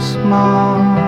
small.